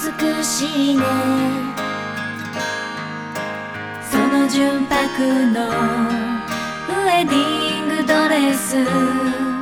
美しいね。その純白のウェディングドレス。